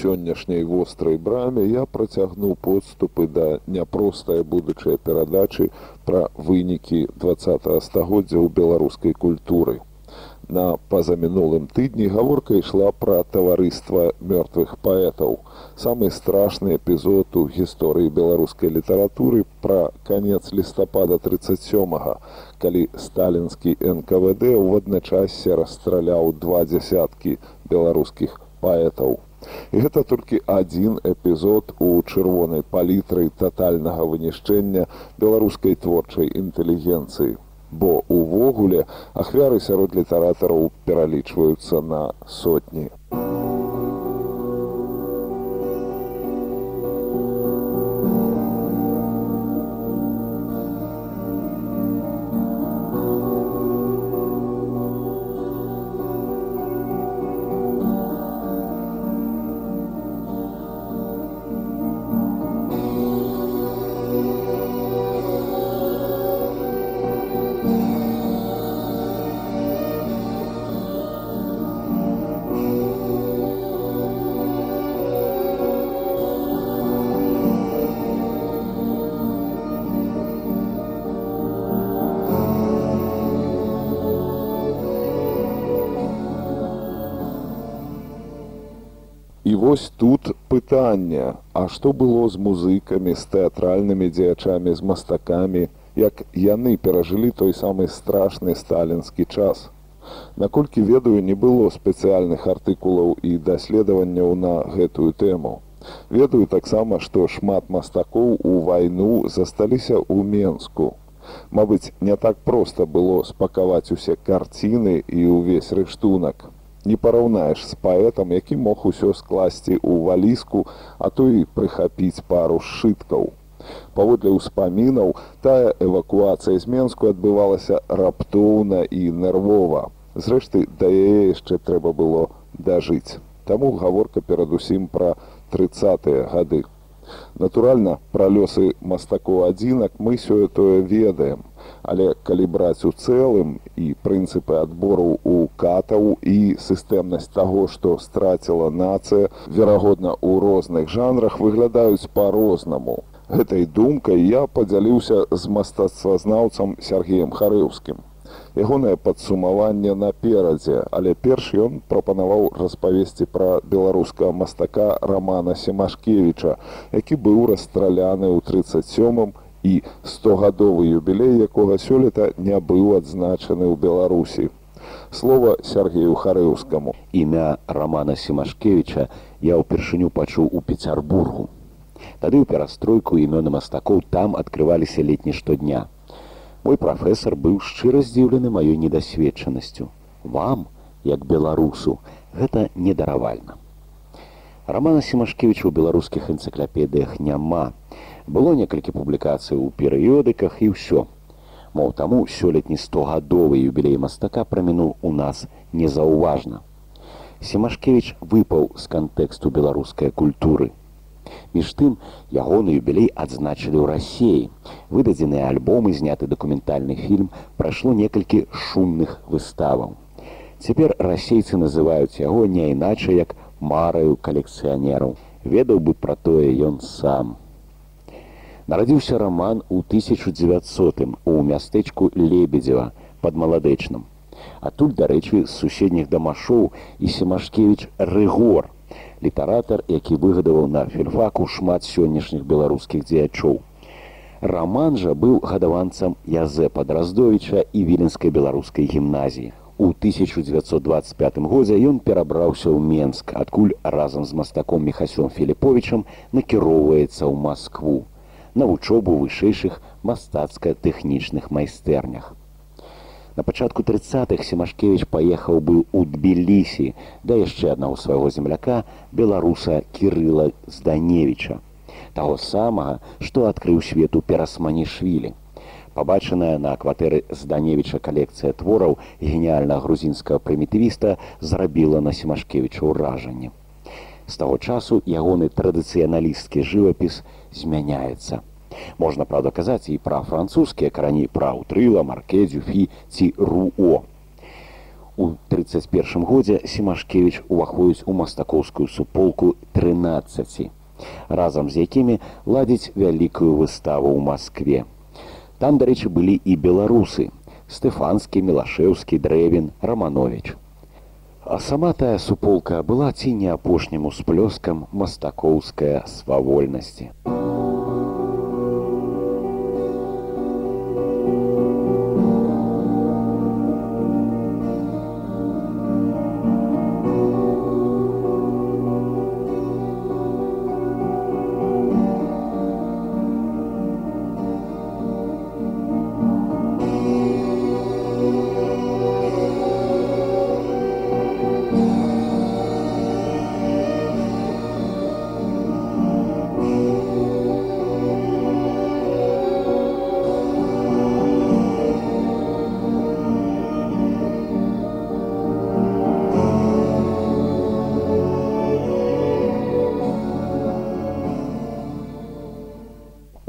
сённяшняй вострай браме я працягну подступы да няпростая будучыя перадачы пра вынікі два стагоддзя ў беларускай культуры. На пазамінулым тыдні гаворка ішла пра таварыства мёртвых паэтаў. Самы страшны эпізод у гісторыі беларускай літаратуры пра канец лістапада 37, калі сталінскі НКВД ў адначасе расстраляў два дзясяткі беларускіх паэтаў. Гэта толькі адзін эпізод у чырвонай палітры татальнага вынішчэння беларускай творчай інтэлігенцыі. Бо увогуле ахвяры сярод літаратараў пералічваюцца на сотні. Вось тут пытанне. А што было з музыкамі з тэатральнымі дзеячамі з мастакамі як яны перажылі той самы страшны сталінскі час? Наколькі ведаю не было спецыяльных артыкулаў і даследаванняў на гэтую тэму. Ведаю таксама што шмат мастакоў у вайну засталіся ў менску. Мабыць не так проста было спакаваць усе карціны і ўвесь рыштунак не параўнаеш з паэтам, які мог усё скласці ў валіску, а то і прыхапіць пару сшыткаў. Паводле ўспамінаў тая эвакуацыя з Менску адбывалася раптоўна і нервова. Зрэшты, да яе яшчэ трэба было дажыць. Таму гаворка перадусім пра трыцатыя гады. Натуральна, пра лёсы мастакоў адзінак мы сёе-тое ведаем але калі браць у цэлым і прынцыпы адбору у катаў і сістэмнасць таго што страціла нацыя верагодна ў розных жанрах выглядаюць па-рознаму. Гэтай думкай я падзяліўся з мастацтвазнаўцам сергеем харыўскім ягонае падсумаванне наперадзе але перш ён прапанаваў распавесці пра беларускага мастака романа семашкевіча які быў расстраляны ў тридцать сёмым і стогадовы юбілей якога сёлета не быў адзначаны ў беларусі. Слова сергею харыўскаму імя романа семашкевича я ўпершыню пачуў у пецярбургу. Тады ў перастройку імёны мастакоў там открываліся летні штодня. Мой прафесор быў шчыра здзіўлены маёй недасведчанасцю. Вам як беларусу гэта недаравальна. Романа семашкевича ў беларускіх энцыклапедыях няма было некалькі публікацый у перыёдыках і ўсё. Моў таму сёлетні стогадовы юбілей мастака прамінуў у нас незаўважна. Семашкевіч выпаў з кантэксту беларускай культуры. Між тым ягоны юбілей адзначылі ў рассеі. Выдадзеныя альбомы зняты дакументальны фільм прайшло некалькі шумных выставаў. Цяпер расейцы называюць яго не іначай як мараю калекцыянераў. Ведаў бы пра тое ён сам нарадзіўся роман у 1900 у мястэчку лебедзева под маладэчным адтуль дарэчы з суседніх дамашоў і семашкевич рыгор літаратар які выгадаваў на фельфаку шмат сённяшніх беларускіх дзеячоў. Роман жа быў гадаванцам язэпа драздовича і віленскай беларускай гімназіі. У 1925 годзе ён перабраўся ў менск адкуль разам з мастаком мехасём філіповичам накіроўваецца ў москву на вучобу вышэйшых мастацка-тэхнічных майстэрнях. На пачатку 30х Семашкевіч паехаў быў у Тбілісі да яшчэ аднаго свайго земляка беларуса Кірыла Зданевіча, таго самага, што адкрыў свету перасманішвілі. Пабачаная на кватэры зданевіча калекцыя твораў геніальна грузінскага прымітывіста зрабіла на семашкевіча ўражанне. З таго часу ягоны традыцыяналісцкі жывапіс змяняецца. Можна праўда казаць і пра французскія карані пра ўтрыла, маркедзю, фі ці руо. У 31 годзе Семашкевіч уваходзіць у мастакоўскую суполку 13, разам з якімі ладзіць вялікую выставу ў Маскве. Там, дарэчы, былі і беларусы: Стэфанскі, Мелашеўскі, Дрэвін, Раманович. А сама тая суполка была ці не апошнім усплёскам мастакоўская свавольнасці.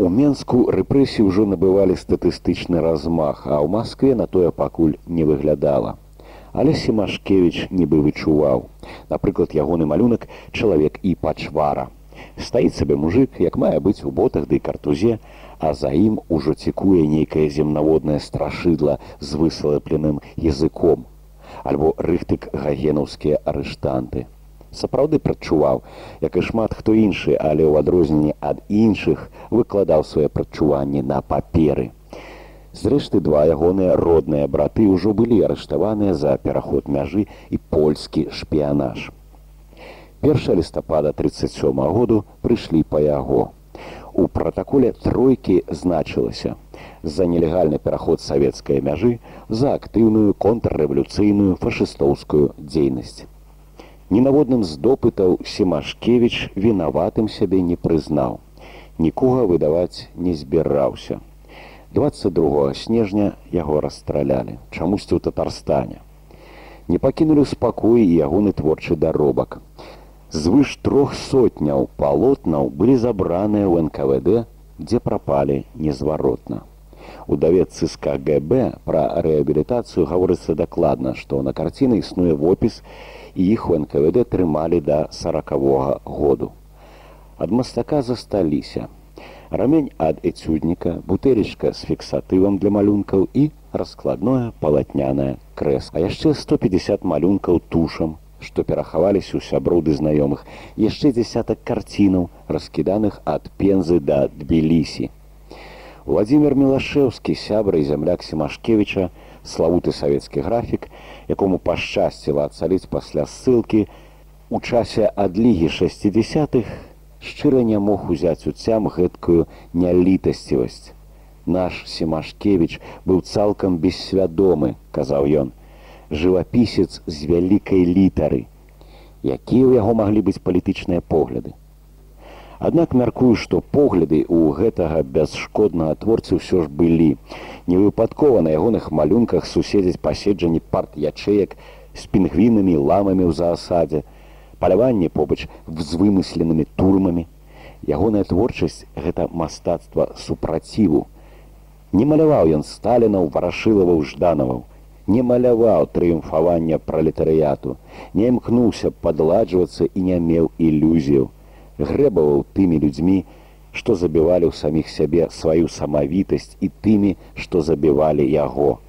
Менску рэпрэсіі ўжо набывалі статыстычны размах, а ў Маскве на тое пакуль не выглядала. Але Семашкевіч нібы вычуваў. Напрыклад, ягоны малюнак чалавек і пачвара. Стаіць сабе мужик, як мае быць у ботах ды картузе, а за ім ужо цікуе нейкае земнаводнае страшыдла з высалапленым языком. Альбо рыхтык гагенаўскія арыштанты сапраўды прадчуваў, як і шмат хто іншы, але ў адрозненні ад іншых выкладаў свае прадчуванні на паперы. Зрэшты два ягоныя родныя браты ўжо былі арыштаваныя за пераход мяжы і польскі шпіянаж. 1 лістапада 37 -го году прыйшлі па яго. У пратаколе тройкі значылася за нелегальны пераход савецкай мяжы за актыўную контррэвалюцыйную фашыстоўскую дзейнасць. Ненаводным з допытаў Семашкевіч вінаватым сябе не прызнаў. Нікога выдаваць не збіраўся. 22 снежня яго расстралялі, чамусьці ў татарстане. Не пакінулі спакой і ягоны творчы даробак. Звыш трох сотняў палотнаў былі забраныя ў НКВД, дзе прапалі незваротна. У даведцы з КГБ пра рэабілітацыю гаворыцца дакладна, што на карціны існуе вопіс, і іх у НКВД трымалі да сорокавога году. Ад мастака засталіся. Рамень ад эцюдніка, бутэлечка з фіксатывам для малюнкаў і раскладное палатнянае крэс. А яшчэ 150 малюнкаў тушам, што перахаваліся ў сяброды знаёмых, яшчэ дзясятак карцінаў, раскіданых ад пензы да Тбілісі. Владзімир Мелашеўскі, сябра і зямляк Семашкевіча, славуты савецкі графік, якому пашчасціла адцаліць пасля ссылкі, у часе адлігі 60-х шчыра не мог узяць у цям гэткую нялітасцівасць. Наш Семашкевіч быў цалкам бессвядомы, казаў ён, жывапісец з вялікай літары. Якія ў яго маглі быць палітычныя погляды? Аднак мяркую, што погляды ў гэтага бясшкоднага творцы ўсё ж былі. Невыпадкова на ягоных малюнках суседзяць паседжанні парт ячэек з пінгвінамі ламамі ў заасадзе, паляванне побач з вымысленымі турмамі. Ягоная творчасць гэта мастацтва супраціву. Не маляваў ён сталінаў варашылаваў жданаваў, не маляваў трыумфавання пралетарыяту, не імкнуўся падладжвацца і не меў ілюзію грэбаваў тымі людзьмі, што забівалі ў саміх сябе сваю самавітасць і тымі, што забівалі яго.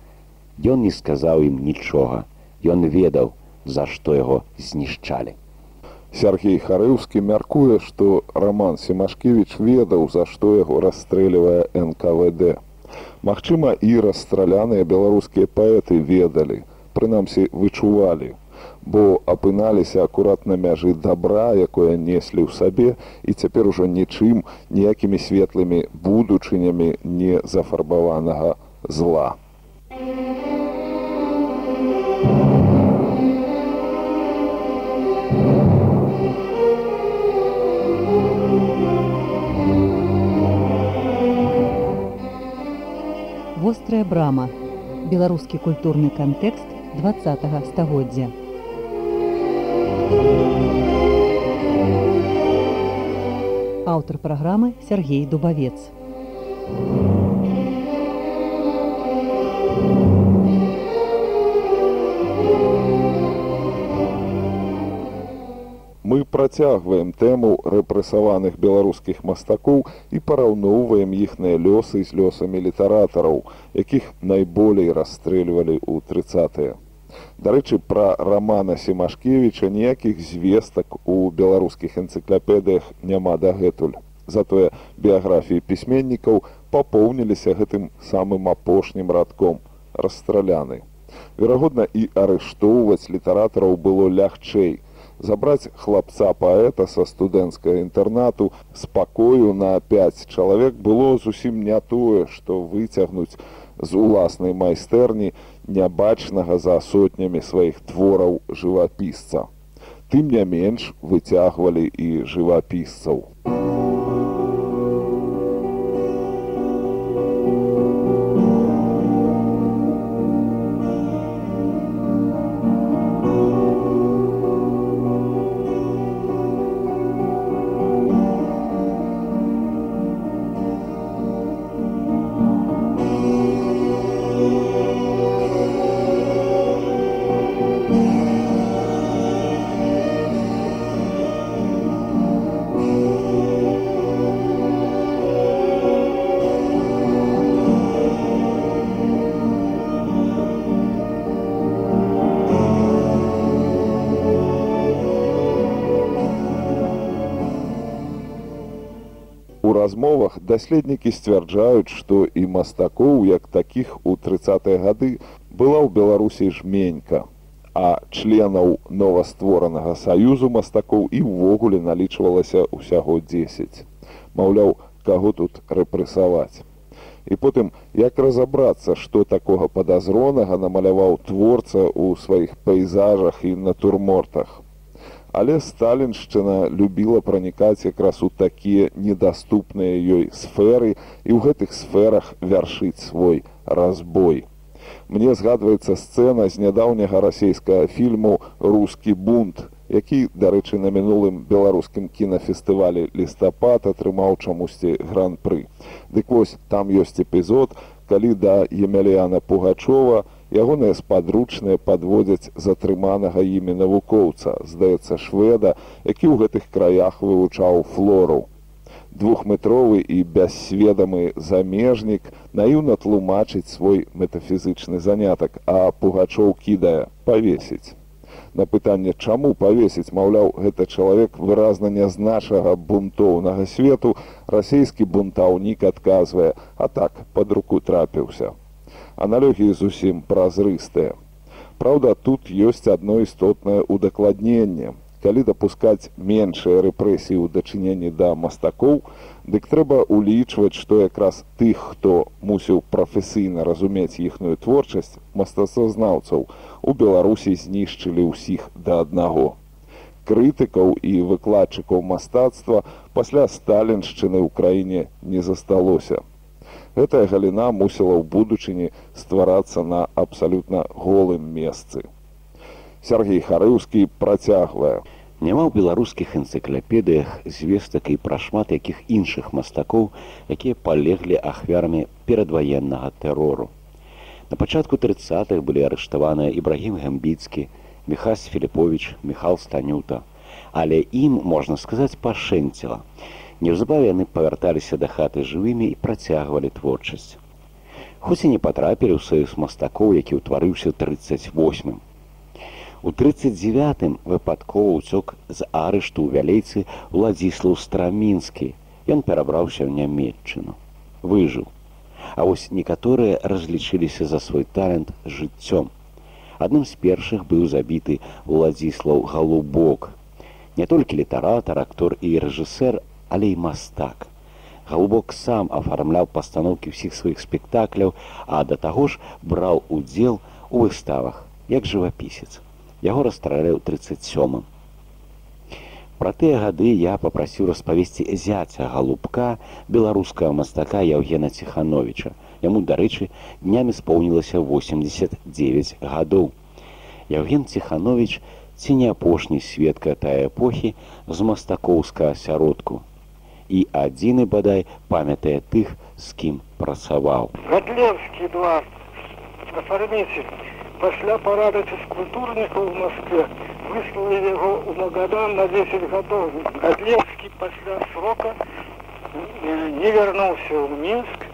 Ён не сказаў ім нічога. Ён ведаў, за што яго знішчалі. Сергей Харыўскі мяркуе, што Раман Семашкевіч ведаў, за што яго расстрэльвае НКВД. Магчыма, і расстраляныя беларускія паэты ведалі, прынамсі вычувалі, бо апыналіся акурат на мяжы добра, якое неслі ў сабе і цяпер ужо нічым ніякімі светлымі будучынямі не зафарбаванага зла. Брама. Беларускі культурны кантэкст 20 стагоддзя. Аўтар праграмы Сергей Дубавец. Мы працягваем тэму рэпрэсаваных беларускіх мастакоў і параўноўваем іхныя лёсы з лёсамі літаратараў, якіх найболей расстрэльвалі ў трыцатыя. Дарэчы, пра рамана Семашкевіча ніякіх звестак у беларускіх энцыклапедыях няма дагэтуль. Затое біяграфіі пісьменнікаў папоўніліся гэтым самым апошнім радком расстраляны. Верагодна, і арыштоўваць літаратараў было лягчэй, забраць хлапца паэта са студэнцкага інтэрнату спакою на 5 чалавек было зусім не тое, што выцягнуць з уласнай майстэрні нябачнага за сотнямі сваіх твораў жывапісца. Тым не менш выцягвалі і жывапісцаў. Размовах даследнікі сцвярджаюць, што і мастакоў як такіх у трыцатыя гады была ў Беларусі жменька, а членаў новастворанага саюзу мастакоў і ўвогуле налічвалася ўсяго 10. Маўляў, каго тут рэпрэсаваць. І потым як разабрацца, што такога падазронага намаляваў творца ў сваіх пейзажах і натурмортах. Але сталіншчына любіла пранікаць якраз у такія недаступныя ёй сферы і ў гэтых сферах вяршыць свой разбой. Мне згадваецца сцэна з нядаўняга расійскага фільму рускі бунт, які, дарэчы, на мінулым беларускім кінафестывалі лістапад атрымаў чамусьці гран-пры. Дык вось там ёсць эпізод, калі да Емельяна Пугачова, ягоныя спадручныя падводзяць затрыманага імі навукоўца здаецца шведа які ў гэтых краях вывучаў флору. Двухметровы і бяссведамы замежнік наіўна тлумачыць свой метафізычны занятак а пугачоў кідае павесіць на пытанне чаму павесіць маўляў гэта чалавек выразна нашага бунтоўнага свету расійскі бунтаўнік адказвае а так под руку трапіўся аналогіі зусім празрыстыя. Праўда, тут ёсць адно істотнае удакладненне. Калі дапускаць меншыя рэпрэсіі ў дачыненні да мастакоў, дык трэба ўлічваць, што якраз тых, хто мусіў прафесійна разумець іхную творчасць мастацазнаўцаў у Беларусі знішчылі ўсіх да аднаго. Крытыкаў і выкладчыкаў мастацтва пасля сталіншчыны ў краіне не засталося гэтая галіна мусіла ў будучыні стварацца на абсалютна голым месцы. Сергій Харыўскі працягвае. Няма ў беларускіх энцыклапедыях звестак і пра шмат якіх іншых мастакоў, якія палеглі ахвярамі перадваеннага тэрору. На пачатку 30-х былі арыштаваныя Ібрагім Гамбіцкі, Михась Філіпович, Михал Станюта, але ім можна сказаць пашэнціла. Неўзабаве яны павярталіся да хаты жывымі і працягвалі творчасць. Хоць і не патрапілі ў саюз мастакоў, які ўтварыўся 38. У 39 выпадкова ўцёк з арышту ў вялейцы Владзіслаў Страмінскі. Ён перабраўся ў нямметчыну. Выжыў. А вось некаторыя разлічыліся за свой талент жыццём. Адным з першых быў забіты Владзіслаў Галубок. Не толькі літаратар, актор і рэжысэр, але і мастак. Галубок сам афармляў пастаноўкі ўсіх сваіх спектакляў, а да таго ж браў удзел у выставах, як жывапісец. Яго расстраляў 37. Пра тыя гады я папрасіў распавесці зяця галубка беларускага мастака Яўгена Ціхановича, Яму, дарэчы, днямі споўнілася 89 гадоў. Яўген Ціханович ці не апошні сведка тая эпохі з мастакоўска асяродку. І адзіны бадай памятае тых, з кім працаваў. Гадлевскі двор афарміцель пасля парады фізкультурнікаў у Москве выслалі яго ў Магадан на 10 гадоў. Гадлевскі пасля срока не вярнуўся ў мінск.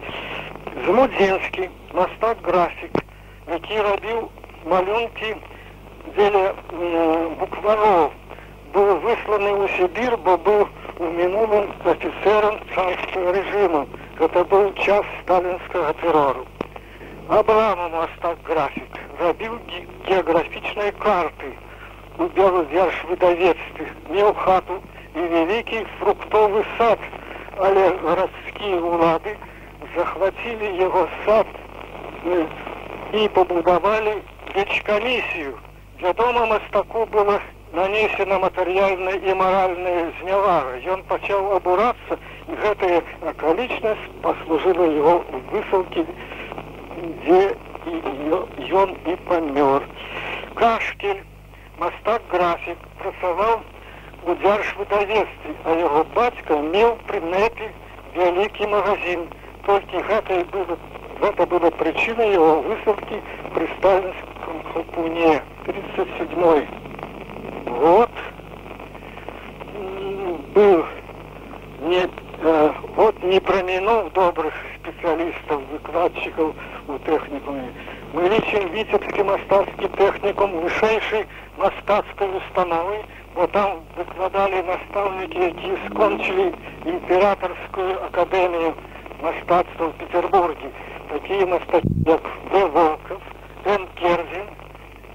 Змудзенскі мастак графік, які рабіў малюнкі дзеля буквароў, быў высланы ў Сібір, бо быў у мінулым афіцерам царскага рэжыму. Гэта быў час сталінскага тэрору. Абрама мастак графік рабіў геаграфічныя карты у белы дзярж выдавецтве, меў хату і вялікі фруктовы сад, але гарадскія ўлады захвацілі яго сад і пабудавалі вечкамісію. Вядома, мастаку было нанесена матэрыяльная і маральная знявага. Ён пачаў абурацца, і гэтая акалічнасць паслужыла яго высылкі, дзе ён і памёр. Кашкель, мастак графік працаваў у дзяржвыдавецтве, а яго бацька меў прынэпе вялікі магазин. Толькі гэта было, гэта было прычынай яго высылкі пры сталінском хапуне 37 год был не э, вот не проминул добрых специалистов выкладчиков у техникуме мы лечим витебский мастацкий техникум вышейшей мастацкой установы. Вот там выкладали наставники які скончили императорскую академию мастацтва в петербурге. Такие мастаки как в волков н керзин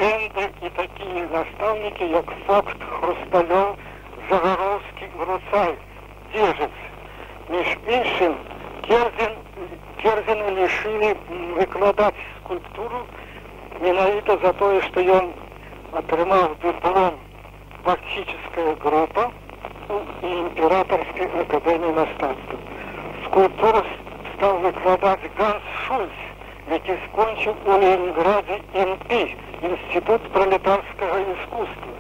Энды і такія настаўнікі, як факт хрусталёў, загароўскі груцай, дзежыць. Між іншым Керзін, Керзіна лішылі выкладаць скульптуру менавіта за тое, што ён атрымаў дыплом фактическая группа і імператорской академии мастацтва. Скульптуру стал выкладаць Ганс Шульц, які скончыў у Ленинграде МП. Институт пролетарского искусства.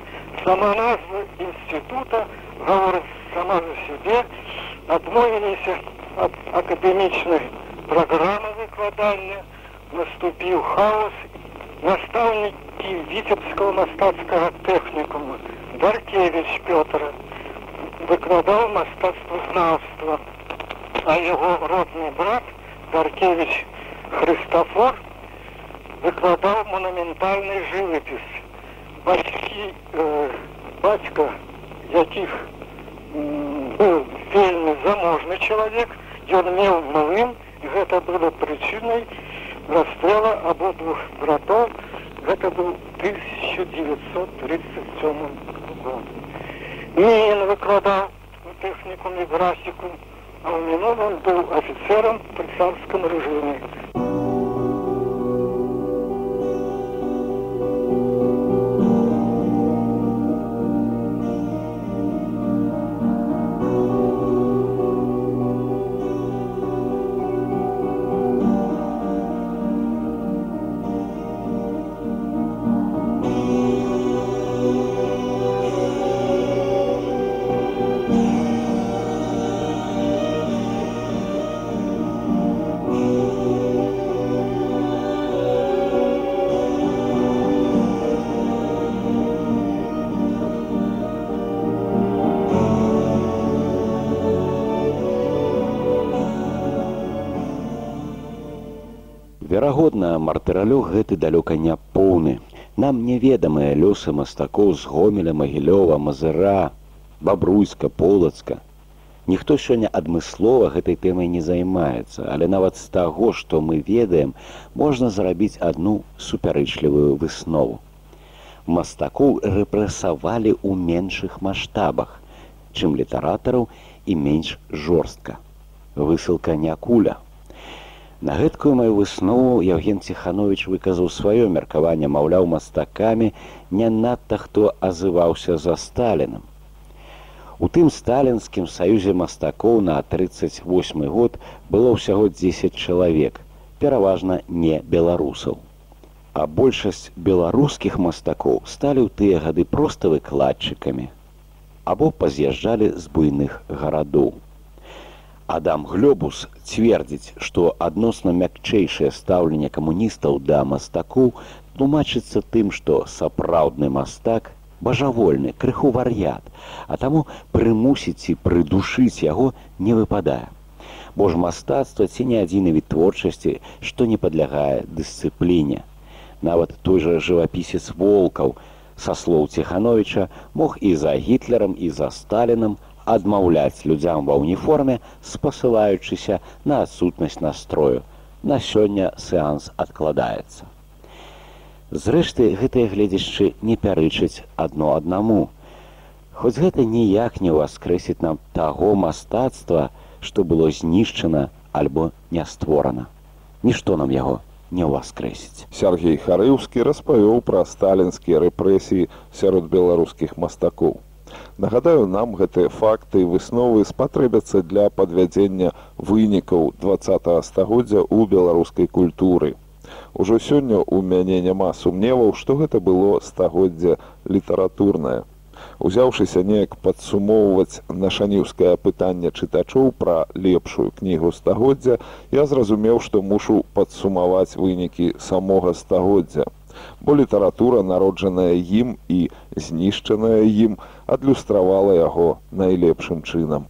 Сама назва института говорит сама за себе, адмовились от академичной программы выкладания, наступил хаос, наставники Витебского мастацкого техникума Даркевич Петр выкладал мастацтвознавство, а его родный брат Даркевич Христофор выкладаў монументальны жывапіс бацькі э, бацька якіх быў вельмі заможны чалавек ён меў малым і гэта было прычынай расстрела абодвух братоў гэта быў 1937 год. Мін выкладаў у тэхнікуме графіку а ў мінулым быў афіцерам пры царском рэжыме Верагодна, мартыралёг гэты далёка не поўны. Нам неведамыя лёсы мастакоў з гомеля магілёва, мазыра, бабруйска, полацка. Ніхто сёння адмыслова гэтай тэмай не займаецца, але нават з таго, што мы ведаем, можна зрабіць адну супярэчлівую выснову. Мастакоў рэпрэсавалі ў меншых маштабах, чым літаратараў і менш жорстка. Высылка не куля, На гэткую маю выснову Евген Ціханович выказаў сваё меркаванне, маўляў мастакамі не надта хто азываўся за Сталіным. У тым сталінскім саюзе мастакоў на 38 год было ўсяго 10 чалавек. пераважна не беларусаў. А большасць беларускіх мастакоў сталі ў тыя гады проста выкладчыкамі або паз'язджалі з буйных гарадоў. Адам Глёбус цвердзіць, што адносна мякчэйшае стаўленне камуністаў да мастакоў тлумачыцца тым, што сапраўдны мастак бажавольны, крыху вар'ят, а таму прымусіць і прыдушыць яго не выпадае. Бо ж мастацтва ці не адзіны від творчасці, што не падлягае дысцыпліне. Нават той жа жывапісец волкаў, са слоў Ціхановича мог і за гітлерам і за сталінам адмаўляць людзям ва ўніформе, спасылаючыся на адсутнасць настрою. На сёння сеанс адкладаецца. Зрэшты, гэтыя гледзяшчы не пярычаць адно аднаму. Хоць гэта ніяк не ўваскрэсіць нам таго мастацтва, што было знішчана альбо не створана. Нішто нам яго не ўваскрэсіць. Сергей Харыўскі распавёў пра сталінскія рэпрэсіі сярод беларускіх мастакоў. Нагадаю, нам гэтыя факты і высновы спатрэбяцца для падвядзення вынікаў два стагоддзя ў беларускай культуры. Ужо сёння ў мяне няма сумневаў, што гэта было стагоддзя літаратурнае. Узяўшыся неяк падсумоўваць нашаніўскае пытанне чытачоў пра лепшую кнігу стагоддзя, я зразумеў, што мушу падсумаваць вынікі самога стагоддзя бо літаратура народжаная ім і знішчаная ім адлюстравала яго найлепшым чынам.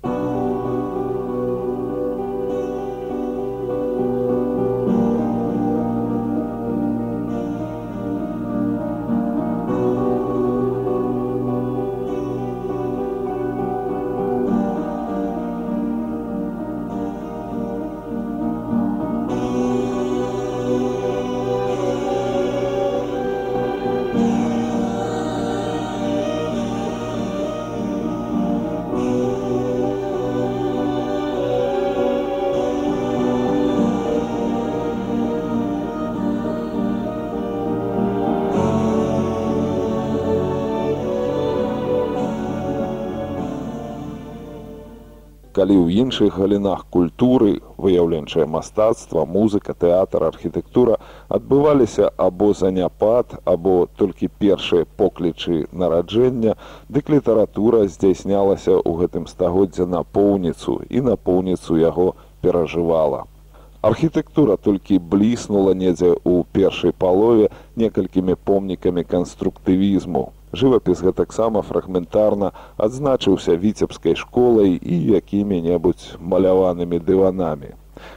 Калі ў іншых галінах культуры выяўленчае мастацтва музыка тэатр архітэктура адбываліся або заняпад або толькі першыя поклічы нараджэння дык літаратура здзяйснялася ў гэтым стагоддзя напоўніцу і напоўніцу яго перажывала. Архітэктура толькі бліснула недзе ў першай палове некалькімі помнікамі канструктывізму жывапіс гэтаксама фрагментарна адзначыўся віцебскай школай і якімі-небудзь маляванымі дыванамі.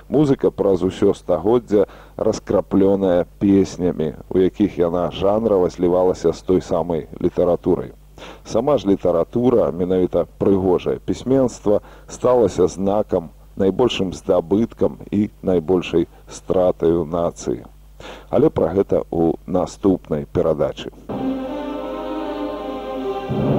Музыка праз усё стагоддзя раскраплёная песнямі, у якіх яна жанрава злівалася з той самай літаратурай. Сама ж літаратура, менавіта прыгожае пісьменства сталася знакам найбольшым здабыткам і найбольшай стратаю нацыі. Але пра гэта ў наступнай перадачы. Thank you.